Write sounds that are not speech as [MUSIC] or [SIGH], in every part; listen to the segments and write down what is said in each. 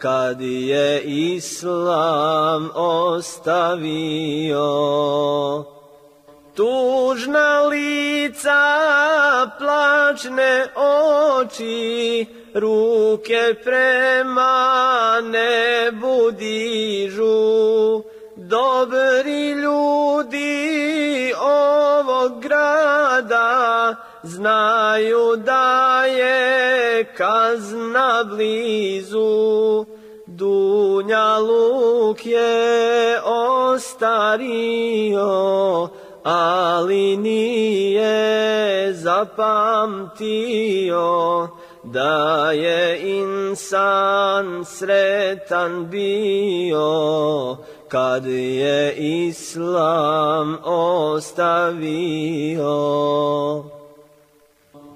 kad je islam ostavio. Tužna lica, plačne oči, ruke prema nebu dižu. Dobri ljudi znaju da je kazna blizu. Dunja luk je ostario, ali nije zapamtio da je insan sretan bio kad je islam ostavio.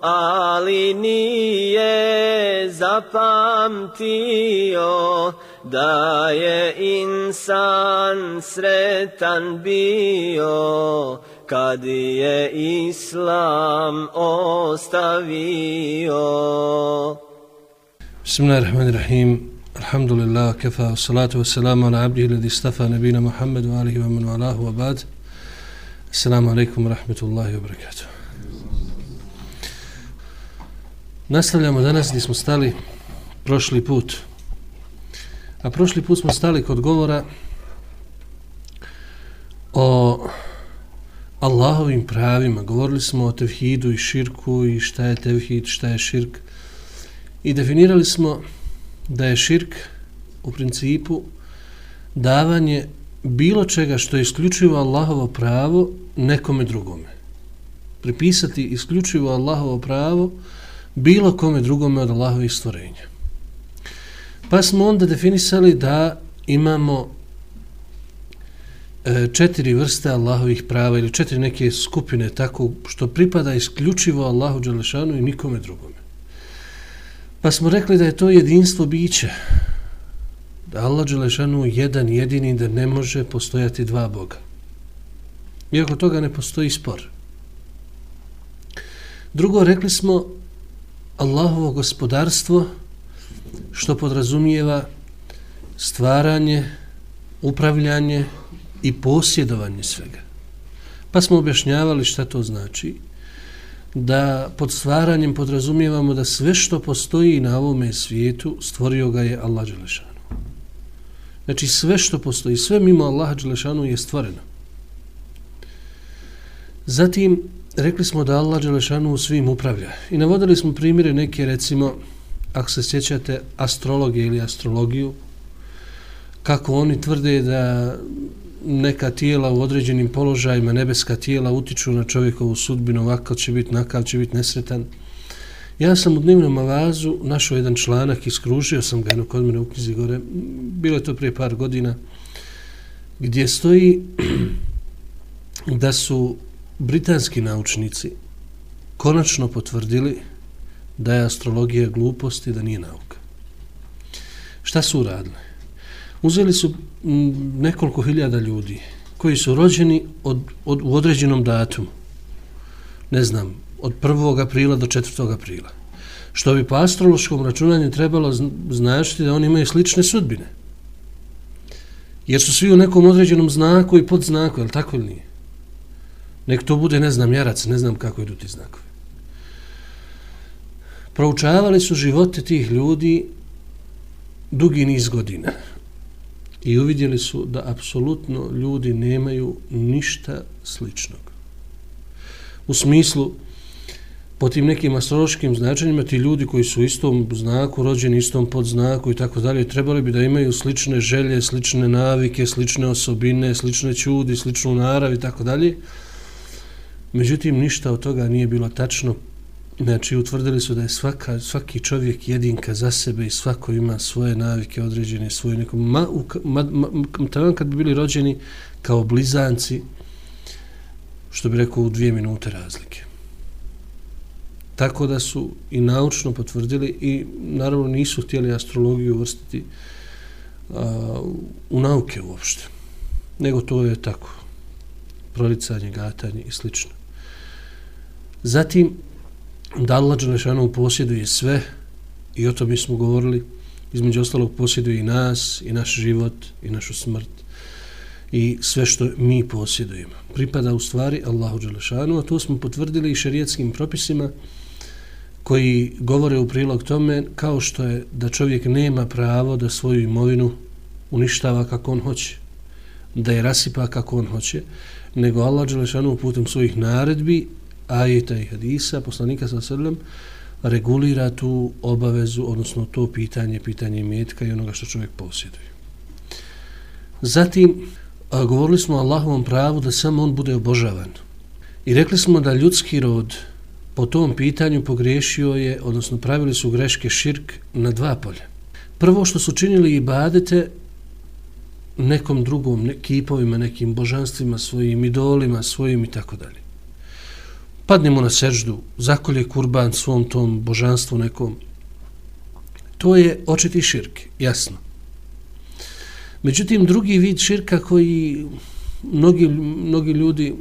ali nije zapamtio da je insan sretan bio kad je islam ostavio. Bismillahirrahmanirrahim. Alhamdulillah, kefa, salatu wassalamu ala abdihi ladi stafa nabina Muhammed wa alihi wa manu alahu wa bad. Assalamu alaikum wa rahmatullahi wa barakatuh. Nastavljamo danas gdje smo stali prošli put. A prošli put smo stali kod govora o Allahovim pravima. Govorili smo o tevhidu i širku i šta je tevhid, šta je širk. I definirali smo da je širk u principu davanje bilo čega što je isključivo Allahovo pravo nekome drugome. Pripisati isključivo Allahovo pravo bilo kome drugome od Allahovih stvorenja. Pa smo onda definisali da imamo e, četiri vrste Allahovih prava ili četiri neke skupine tako što pripada isključivo Allahu Đalešanu i nikome drugome. Pa smo rekli da je to jedinstvo bića. Da Allah Đalešanu jedan jedini da ne može postojati dva Boga. Iako toga ne postoji spor. Drugo, rekli smo Allahovo gospodarstvo što podrazumijeva stvaranje, upravljanje i posjedovanje svega. Pa smo objašnjavali šta to znači. Da pod stvaranjem podrazumijevamo da sve što postoji na ovome svijetu stvorio ga je Allah Đelešanu. Znači sve što postoji, sve mimo Allaha Đelešanu je stvoreno. Zatim rekli smo da Allah Đelešanu svim upravlja. I navodili smo primjere neke, recimo, ako se sjećate, astrologije ili astrologiju, kako oni tvrde da neka tijela u određenim položajima, nebeska tijela, utiču na čovjekovu sudbinu, ovakav će biti, nakav će biti nesretan. Ja sam u dnevnom avazu našao jedan članak, iskružio sam ga kod mene u knjizi gore, bilo je to prije par godina, gdje stoji [CLEARS THROAT] da su britanski naučnici konačno potvrdili da je astrologija glupost i da nije nauka. Šta su uradili? Uzeli su nekoliko hiljada ljudi koji su rođeni od, od, u određenom datumu. Ne znam, od 1. aprila do 4. aprila. Što bi po astrološkom računanju trebalo značiti da oni imaju slične sudbine. Jer su svi u nekom određenom znaku i podznaku, je li tako ili nije? Nek to bude, ne znam, jarac, ne znam kako idu ti znakovi. Proučavali su živote tih ljudi dugi niz godina. i uvidjeli su da apsolutno ljudi nemaju ništa sličnog. U smislu, po tim nekim astrološkim značenjima, ti ljudi koji su u istom znaku, rođeni istom podznaku i tako dalje, trebali bi da imaju slične želje, slične navike, slične osobine, slične čudi, sličnu narav i tako dalje. Međutim, ništa od toga nije bilo tačno. Znači, utvrdili su da je svaka, svaki čovjek jedinka za sebe i svako ima svoje navike određene, svoje neko... Ma, ma, ma, ma, kad bi bili rođeni kao blizanci, što bi rekao u dvije minute razlike. Tako da su i naučno potvrdili i naravno nisu htjeli astrologiju uvrstiti a, u nauke uopšte. Nego to je tako. Proricanje, gatanje i slično. Zatim, da Allah Đelešanu posjeduje sve i o tome smo govorili, između ostalog posjeduje i nas, i naš život, i našu smrt, i sve što mi posjedujemo. Pripada u stvari Allahu Đelešanu, a to smo potvrdili i šerijetskim propisima koji govore u prilog tome kao što je da čovjek nema pravo da svoju imovinu uništava kako on hoće, da je rasipa kako on hoće, nego Allah Đelešanu putem svojih naredbi, ajeta i hadisa, poslanika sa srlem, regulira tu obavezu, odnosno to pitanje, pitanje metka i onoga što čovjek posjeduje. Zatim, a, govorili smo o Allahovom pravu da samo on bude obožavan. I rekli smo da ljudski rod po tom pitanju pogriješio je, odnosno pravili su greške širk na dva polja. Prvo što su činili ibadete nekom drugom, ne, kipovima, nekim božanstvima, svojim idolima, svojim i tako dalje. Padnemo na seždu, zakolje kurban svom tom božanstvu nekom. To je očiti širk, jasno. Međutim, drugi vid širka koji mnogi, mnogi ljudi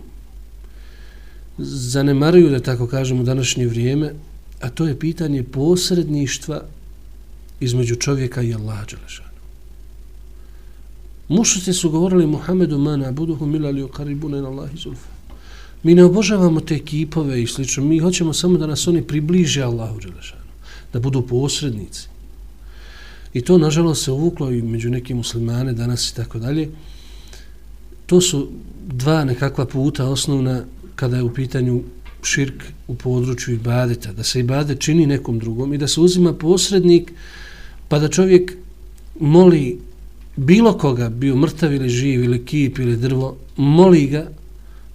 zanemaruju, da tako kažemo, današnje vrijeme, a to je pitanje posredništva između čovjeka i Allaha Đelešana. Mušnici su govorili Muhammedu mana buduhu milali ukaribune na Allahi zulfa. Mi ne obožavamo te kipove i slično, mi hoćemo samo da nas oni približe Allahu Đelešanu, da budu posrednici. I to, nažalost, se uvuklo i među nekim muslimane danas i tako dalje. To su dva nekakva puta osnovna kada je u pitanju širk u području ibadeta, da se ibadet čini nekom drugom i da se uzima posrednik pa da čovjek moli bilo koga, bio mrtav ili živ ili kip ili drvo, moli ga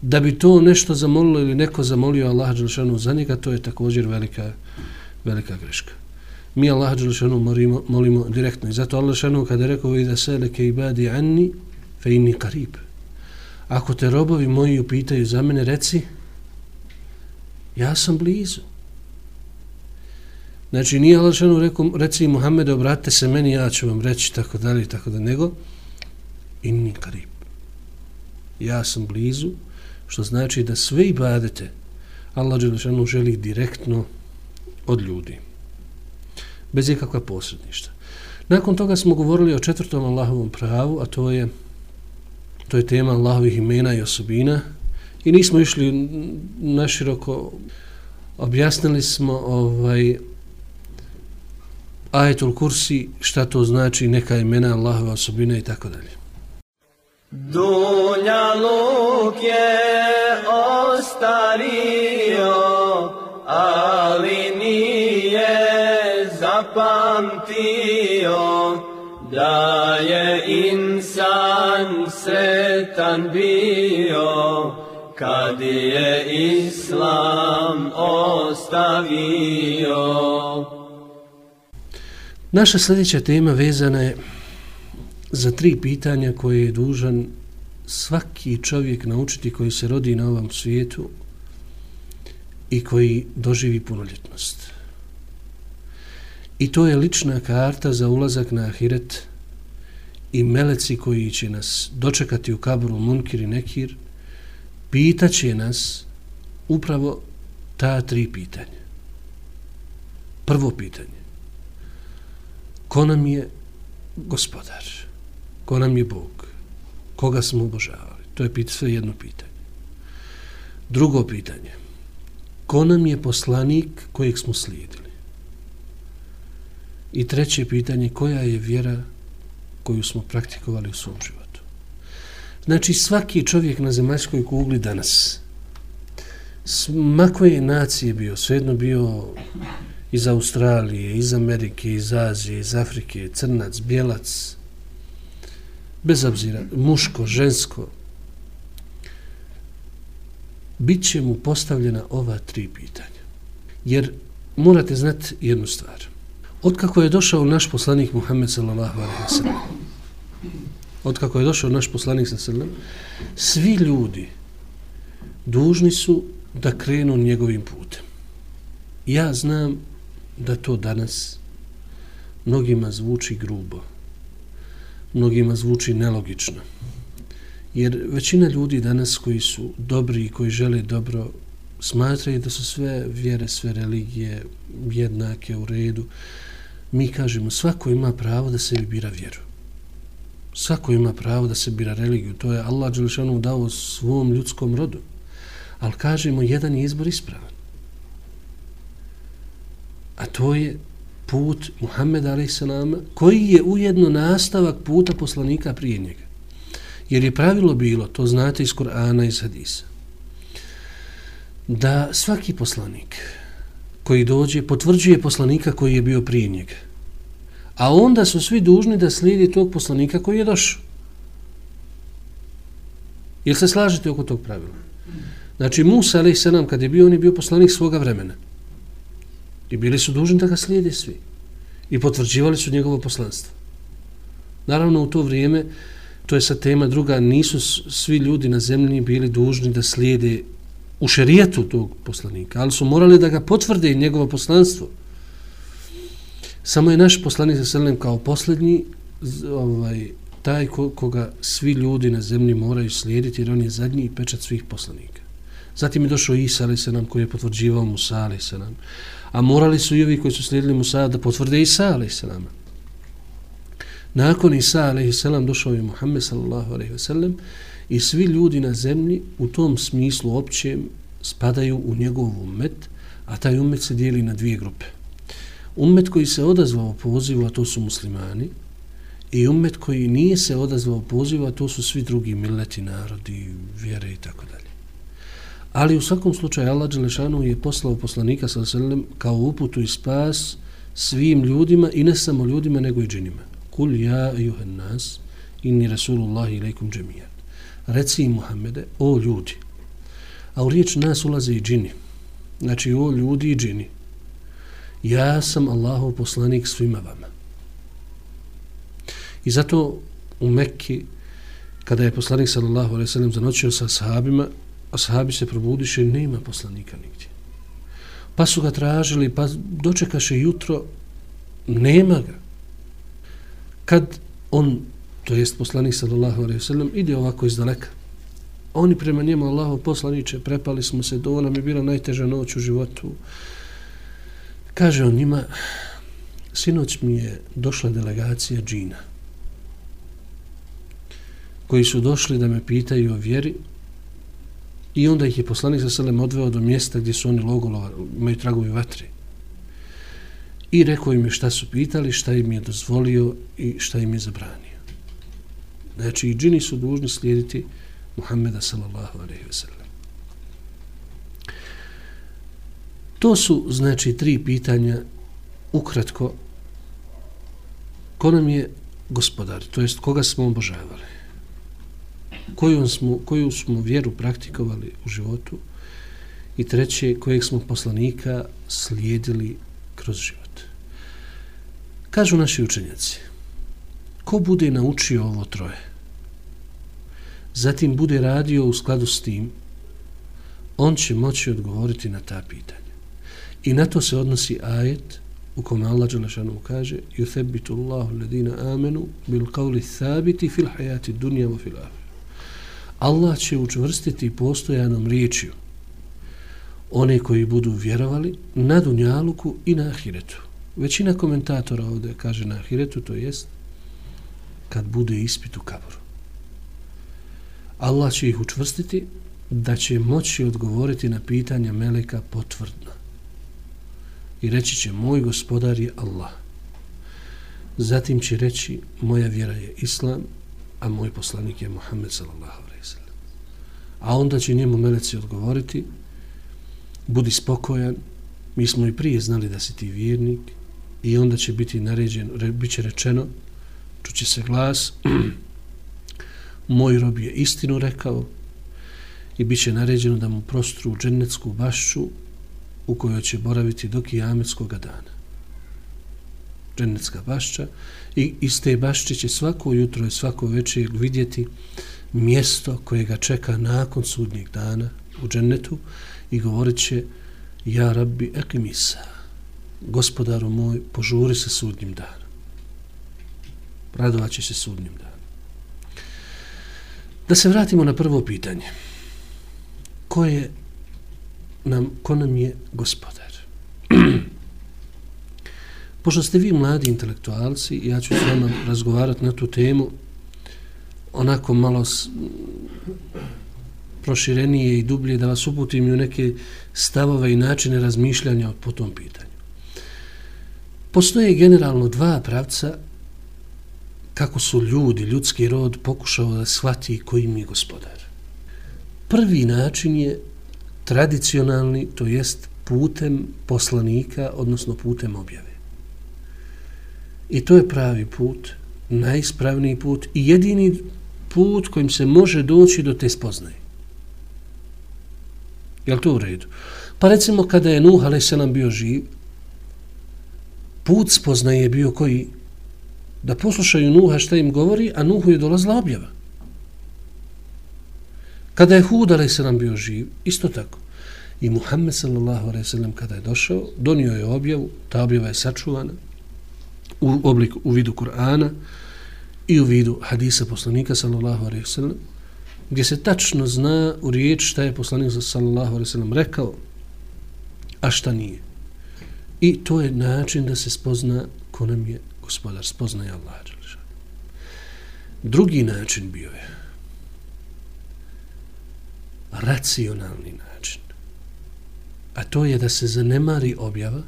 da bi to nešto zamolilo ili neko zamolio Allah Đelšanu za njega, to je također velika, velika greška. Mi Allah Đelšanu molimo, molimo direktno i zato Allah Đelšanu kada je rekao i da se leke ibadi anni fe inni karib. Ako te robovi moji upitaju za mene, reci, ja sam blizu. Znači, nije Allah rekao, reci Muhammed, obratite se meni, ja ću vam reći, tako dalje, tako da, nego, inni karib. Ja sam blizu, što znači da sve ibadete Allah Đelešanu želi direktno od ljudi. Bez ikakva posredništa. Nakon toga smo govorili o četvrtom Allahovom pravu, a to je to je tema Allahovih imena i osobina i nismo išli naširoko objasnili smo ovaj ajetul kursi šta to znači neka imena Allahove osobine i tako dalje Dunja luk je ostario ali nije zapamtio da je insan sretan bio kad je islam ostavio. Naša sljedeća tema vezana je za tri pitanja koje je dužan svaki čovjek naučiti koji se rodi na ovom svijetu i koji doživi punoljetnost. I to je lična karta za ulazak na ahiret i meleci koji će nas dočekati u kaburu Munkir i Nekir, pitaće nas upravo ta tri pitanja. Prvo pitanje. Ko nam je gospodar? Ko nam je Bog? Koga smo obožavali? To je pit, sve jedno pitanje. Drugo pitanje. Ko nam je poslanik kojeg smo slijedili? I treće pitanje, koja je vjera koju smo praktikovali u svom životu. Znači svaki čovjek na zemaljskoj kugli danas, mako je nacije bio, svejedno bio iz Australije, iz Amerike, iz Azije, iz Afrike, crnac, bijelac, bez obzira, muško, žensko, bit će mu postavljena ova tri pitanja. Jer morate znati jednu stvar. Otkako je došao naš poslanik Muhammed sallallahu alaihi wa sallam, otkako je došao naš poslanik sallallahu alaihi wa sallam, svi ljudi dužni su da krenu njegovim putem. Ja znam da to danas mnogima zvuči grubo, mnogima zvuči nelogično. Jer većina ljudi danas koji su dobri i koji žele dobro, smatraju da su sve vjere, sve religije jednake u redu. Mi kažemo, svako ima pravo da se bira vjeru. Svako ima pravo da se bira religiju. To je Allah Đelešanu dao svom ljudskom rodu. Ali kažemo, jedan je izbor ispravan. A to je put Muhammeda a.s. koji je ujedno nastavak puta poslanika prije njega. Jer je pravilo bilo, to znate iz Korana i iz Hadisa, da svaki poslanik koji dođe potvrđuje poslanika koji je bio prije njega. A onda su svi dužni da slijedi tog poslanika koji je došao. Jel se slažete oko tog pravila? Znači Musa, ali se nam, kad je bio, on je bio poslanik svoga vremena. I bili su dužni da ga slijede svi. I potvrđivali su njegovo poslanstvo. Naravno, u to vrijeme, to je sa tema druga, nisu svi ljudi na zemlji bili dužni da slijede u šerijetu tog poslanika, ali su morali da ga potvrde i njegovo poslanstvo. Samo je naš poslanik sa Selem kao posljednji ovaj, taj ko, koga svi ljudi na zemlji moraju slijediti jer on je zadnji pečat svih poslanika. Zatim je došao Isa ali se nam koji je potvrđivao Musa ali se nam. A morali su i ovi koji su slijedili Musa da potvrde Isa a.s. Nakon Isa a.s. došao je Muhammed sallallahu a.s. i svi ljudi na zemlji u tom smislu općem spadaju u njegov umet, a taj umet se dijeli na dvije grupe. Umet koji se odazvao pozivu, a to su muslimani, i umet koji nije se odazvao pozivu, a to su svi drugi mileti, narodi, vjere i tako dalje. Ali u svakom slučaju Allah Đelešanu je poslao poslanika sa selem kao uputu i spas svim ljudima i ne samo ljudima nego i džinima. Kul ja juhen nas inni rasulullah ilaikum džemijan. Reci im Muhammede, o ljudi. A u riječ nas ulaze i džini. Znači o ljudi i džini. Ja sam Allahov poslanik svima vama. I zato u Mekki kada je poslanik sallallahu alejhi ve sellem zanočio sa sahabima ashabi se probudiše i nema poslanika nigdje. Pa su ga tražili, pa dočekaše jutro, nema ga. Kad on, to jest poslanik sallallahu alaihi sallam, ide ovako iz daleka, oni prema njemu, Allaho poslaniče, prepali smo se, do nam je bila najteža noć u životu. Kaže on njima, sinoć mi je došla delegacija džina, koji su došli da me pitaju o vjeri, I onda ih je poslanik sa selem odveo do mjesta gdje su oni logolovali, imaju tragovi vatre. I rekao im je šta su pitali, šta im je dozvolio i šta im je zabranio. Znači, i džini su dužni slijediti Muhammeda sallallahu alaihi ve sellem. To su, znači, tri pitanja ukratko ko nam je gospodar, to jest koga smo obožavali koju smo, koju smo vjeru praktikovali u životu i treće, kojeg smo poslanika slijedili kroz život. Kažu naši učenjaci, ko bude naučio ovo troje, zatim bude radio u skladu s tim, on će moći odgovoriti na ta pitanja. I na to se odnosi ajet u kome Allah Đelešanu kaže يُثَبِّتُ اللَّهُ الَّذِينَ آمَنُوا بِالْقَوْلِ الثَّابِتِ فِي الْحَيَاتِ الدُّنْيَا وَفِي الْآخِرِ Allah će učvrstiti postojanom riječju one koji budu vjerovali na Dunjaluku i na Ahiretu. Većina komentatora ovdje kaže na Ahiretu, to jest kad bude ispit u kaboru. Allah će ih učvrstiti da će moći odgovoriti na pitanja Meleka potvrdno. I reći će, moj gospodar je Allah. zatim će reći moja vjera je islam, a moj poslanik je Muhammed sallallahu. A onda će njemu meleci odgovoriti budi spokojan, mi smo i prije znali da si ti vjernik i onda će biti naređen, re, bit će rečeno, čuće se glas, [CLEARS THROAT] moj rob je istinu rekao i bit će naređeno da mu prostru džennetsku bašću u kojoj će boraviti do kijametskog dana. Džennetska bašća i iz te bašće će svako jutro i svako večer vidjeti mjesto koje ga čeka nakon sudnjeg dana u džennetu i govorit će Ja rabbi ekimisa, gospodaru moj, požuri se sudnjim danom. Radovat će se sudnjim danom. Da se vratimo na prvo pitanje. Ko je nam, ko nam je gospodar? [CLEARS THROAT] Pošto ste vi mladi intelektualci, ja ću s vama razgovarati na tu temu onako malo proširenije i dublje, da vas uputim u neke stavove i načine razmišljanja po tom pitanju. Postoje generalno dva pravca kako su ljudi, ljudski rod, pokušao da shvati koji mi je gospodar. Prvi način je tradicionalni, to jest putem poslanika, odnosno putem objave. I to je pravi put, najispravniji put i jedini put kojim se može doći do te spoznaje. Je to u redu? Pa recimo kada je Nuh a.s. bio živ, put spoznaje je bio koji da poslušaju Nuha šta im govori, a Nuhu je dolazila objava. Kada je Hud a.s. bio živ, isto tako. I Muhammed sallallahu alejhi ve sellem kada je došao, donio je objavu, ta objava je sačuvana u obliku, u vidu Kur'ana i u vidu hadisa poslanika sallallahu alaihi sallam, gdje se tačno zna u riječ šta je poslanik sallallahu alaihi sallam rekao, a šta nije. I to je način da se spozna ko nam je gospodar, spozna je Allah. Drugi način bio je racionalni način. A to je da se zanemari objava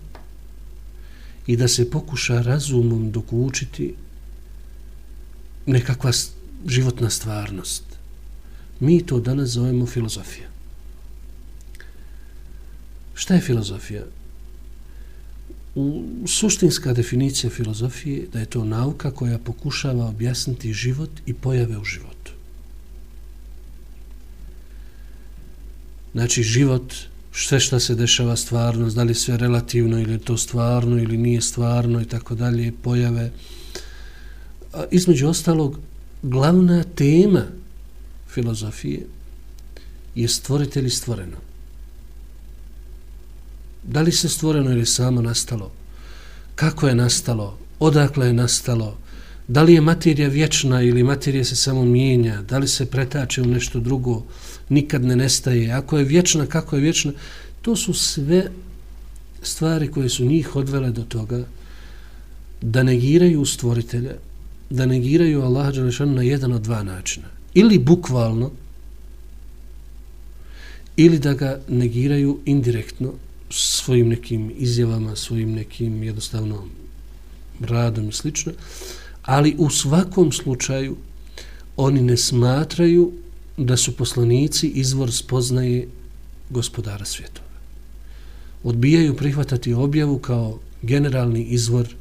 i da se pokuša razumom dokučiti nekakva životna stvarnost. Mi to danas zovemo filozofija. Šta je filozofija? U suštinska definicija filozofije da je to nauka koja pokušava objasniti život i pojave u životu. Znači život, sve što se dešava stvarno, da li sve relativno ili to stvarno ili nije stvarno i tako dalje, pojave. pojave, između ostalog, glavna tema filozofije je stvoritelj i stvoreno. Da li se stvoreno ili samo nastalo? Kako je nastalo? Odakle je nastalo? Da li je materija vječna ili materija se samo mijenja? Da li se pretače u nešto drugo? Nikad ne nestaje. Ako je vječna, kako je vječna? To su sve stvari koje su njih odvele do toga da negiraju stvoritelja, da negiraju Allaha Đelešanu na jedan od dva načina. Ili bukvalno, ili da ga negiraju indirektno svojim nekim izjavama, svojim nekim jednostavno radom i slično, ali u svakom slučaju oni ne smatraju da su poslanici izvor spoznaje gospodara svjetova. Odbijaju prihvatati objavu kao generalni izvor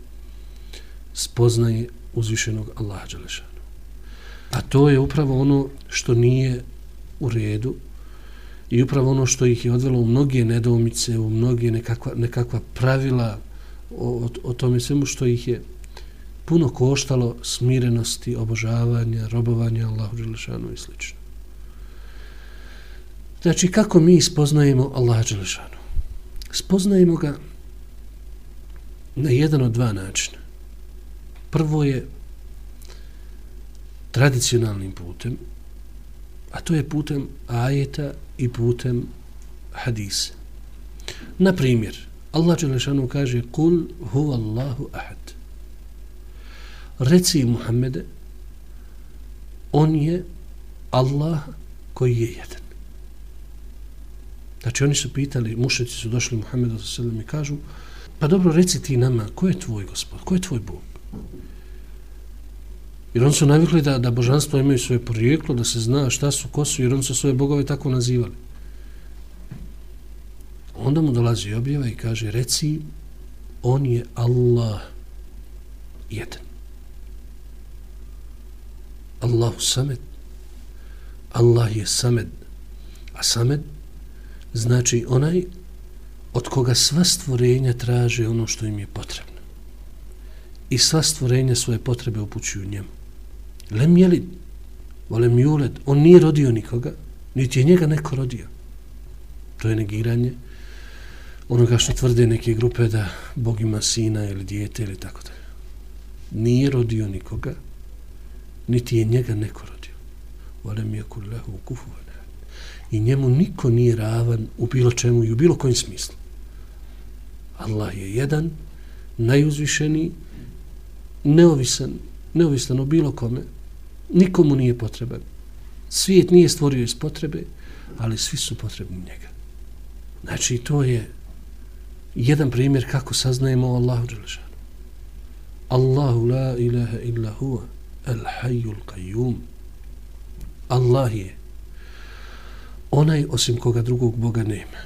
spoznaje uzvišenog Allaha Đelešanu. A to je upravo ono što nije u redu i upravo ono što ih je odvelo u mnoge nedoumice, u mnoge nekakva, nekakva pravila o, o, o tome svemu što ih je puno koštalo smirenosti, obožavanja, robovanja Allahu Đelešanu i sl. Znači, kako mi spoznajemo Allaha Đelešanu? Spoznajemo ga na jedan od dva načina. Prvo je tradicionalnim putem, a to je putem ajeta i putem hadisa. Na primjer, Allah Đelešanu kaže Kul huvallahu ahad. Reci Muhammede, on je Allah koji je jedan. Znači oni su pitali, mušnici su došli Muhammedu sa i kažu, pa dobro reci ti nama, ko je tvoj gospod, ko je tvoj Bog? Jer oni su navikli da, da božanstvo imaju svoje porijeklo, da se zna šta su, ko su, jer oni su svoje bogove tako nazivali. Onda mu dolazi objava i kaže, reci, on je Allah jedan. Allahu samed. Allah je samed. A samed znači onaj od koga sva stvorenja traže ono što im je potrebno. I sva stvorenja svoje potrebe upućuju njemu. Lem jelid, volem juled, on nije rodio nikoga, niti je njega neko rodio. To je negiranje onoga što tvrde neke grupe da Bog ima sina ili dijete ili tako da. Nije rodio nikoga, niti je njega neko rodio. Volem je kullahu kufu I njemu niko nije ravan u bilo čemu i u bilo kojim smislu. Allah je jedan, najuzvišeniji, neovisan, neovisan o bilo kome, nikomu nije potreban. Svijet nije stvorio iz potrebe, ali svi su potrebni njega. Znači, to je jedan primjer kako saznajemo o Allahu Đelešanu. Allahu la ilaha illa huwa al hayyul qayyum. Allah je onaj osim koga drugog Boga nema.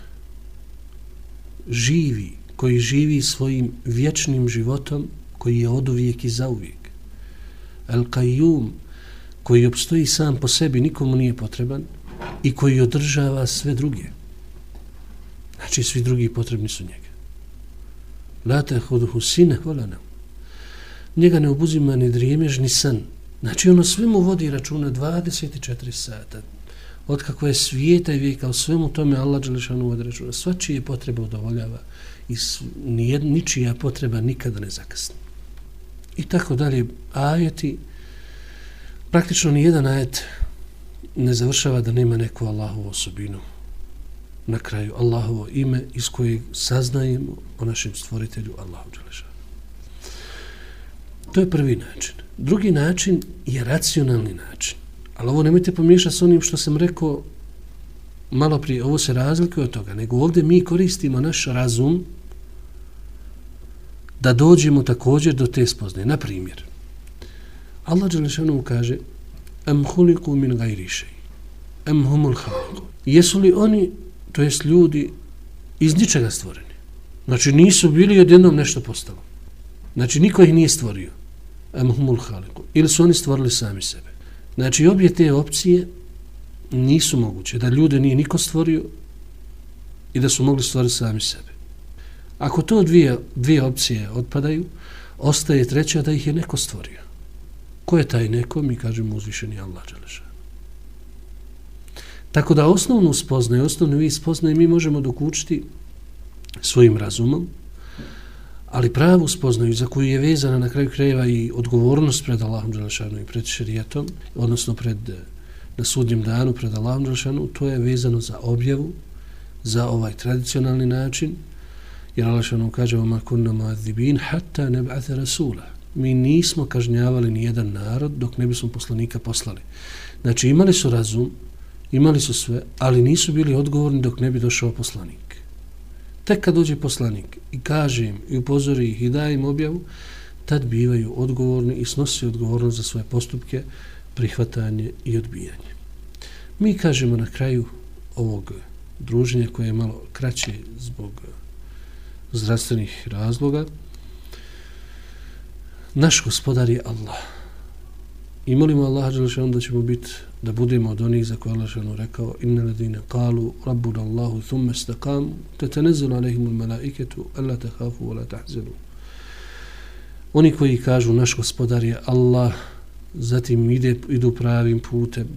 Živi, koji živi svojim vječnim životom, koji je od uvijek i za uvijek. Al qayyum, koji obstoji sam po sebi, nikomu nije potreban i koji održava sve druge. Znači, svi drugi potrebni su njega. La te huduhu sine volana. Njega ne obuzima ni drijemež ni san. Znači, ono svemu vodi računa 24 sata. Od kako je svijeta i vijeka, u svemu tome Allah Đelešanu vodi računa. Svačije potrebe udovoljava i ničija potreba nikada ne zakasni. I tako dalje, ajeti, praktično ni jedan ajet ne završava da nema neku Allahovu osobinu na kraju Allahovo ime iz kojeg saznajemo o našem stvoritelju Allahu Đelešanu. To je prvi način. Drugi način je racionalni način. Ali ovo nemojte pomiješati s onim što sam rekao malo prije. Ovo se razlikuje od toga. Nego ovdje mi koristimo naš razum da dođemo također do te spoznaje. Na primjer, Allah Đelešanu kaže Am huliku min gajrišej. Am humul haliku. Jesu li oni to jest ljudi iz ničega stvoreni. Znači nisu bili odjednom nešto postalo. Znači niko ih nije stvorio. Amhumul haliku. Ili su oni stvorili sami sebe. Znači obje te opcije nisu moguće. Da ljude nije niko stvorio i da su mogli stvoriti sami sebe. Ako to dvije, dvije opcije otpadaju, ostaje treća da ih je neko stvorio. Ko je taj neko? Mi kažemo uzvišeni Allah Đeleša. Tako da osnovnu spoznaju, osnovnu vi spoznaju mi možemo dokučiti svojim razumom, ali pravu spoznaju za koju je vezana na kraju krajeva i odgovornost pred Allahom Đelešanu i pred šerijetom, odnosno pred, eh, na sudnjem danu pred Allahom Đelešanu, to je vezano za objavu, za ovaj tradicionalni način, jer Allah Đelešanu kaže ma kunna ma'adhibin hatta neb'ate rasula. Mi nismo kažnjavali ni jedan narod dok ne bismo poslanika poslali. Znači imali su razum, imali su sve, ali nisu bili odgovorni dok ne bi došao poslanik. Tek kad dođe poslanik i kaže im i upozori ih i daje im objavu, tad bivaju odgovorni i snosi odgovornost za svoje postupke, prihvatanje i odbijanje. Mi kažemo na kraju ovog druženja koje je malo kraće zbog zdravstvenih razloga, naš gospodar je Allah. I molimo Allah Đelešanu da ćemo biti, da budemo od onih za koje Allah Đelešanu rekao inna ladine kalu rabbuna Allahu thumme stakam te tenezelu alaihimu malaiketu alla te hafu wa la. Oni koji kažu naš gospodar je Allah, zatim ide, idu pravim putem,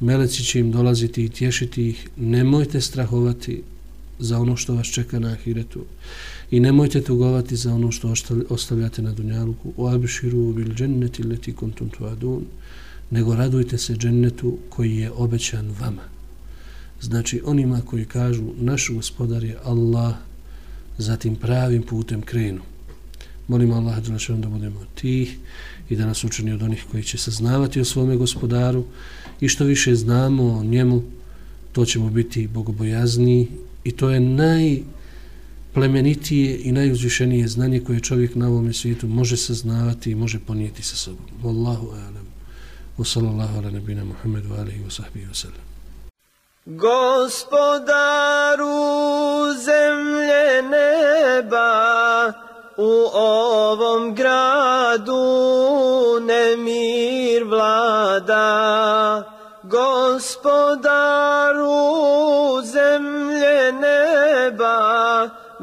meleci će im dolaziti i tješiti ih, nemojte strahovati za ono što vas čeka na ahiretu. I nemojte tugovati za ono što ostavljate na dunjaluku. U abširu bil dženneti leti kontum tuadun. Nego radujte se džennetu koji je obećan vama. Znači onima koji kažu naš gospodar je Allah zatim pravim putem krenu. Molim Allah da budemo tih i da nas učini od onih koji će saznavati o svome gospodaru. I što više znamo o njemu to ćemo biti bogobojazniji i to je naj najplemenitije i najuzvišenije znanje koje čovjek na ovom svijetu može saznavati i može ponijeti sa sobom. Wallahu alam. Wa sallallahu ala nabina Muhammedu alihi wa sahbihi wa sallam. Gospodaru zemlje neba, u ovom gradu nemir vlada. Gospodaru